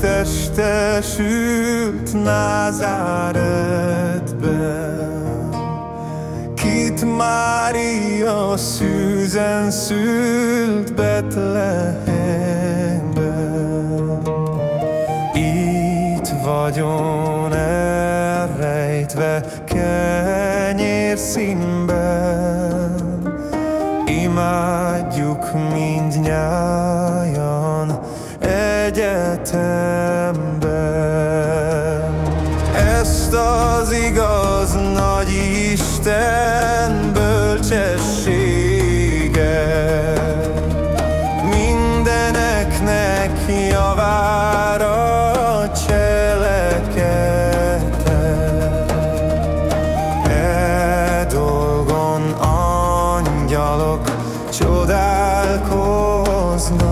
testesült Názáretben Kit Mária szűzen szült Betlehemben Itt vagyon elrejtve kenyér színben. Imádjuk mindnyájan egyetemben. Ezt az igaz nagy Isten bölcsessége Mindeneknek javára cselekedte E dolgon angyalok csodálkoznak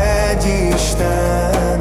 gidişten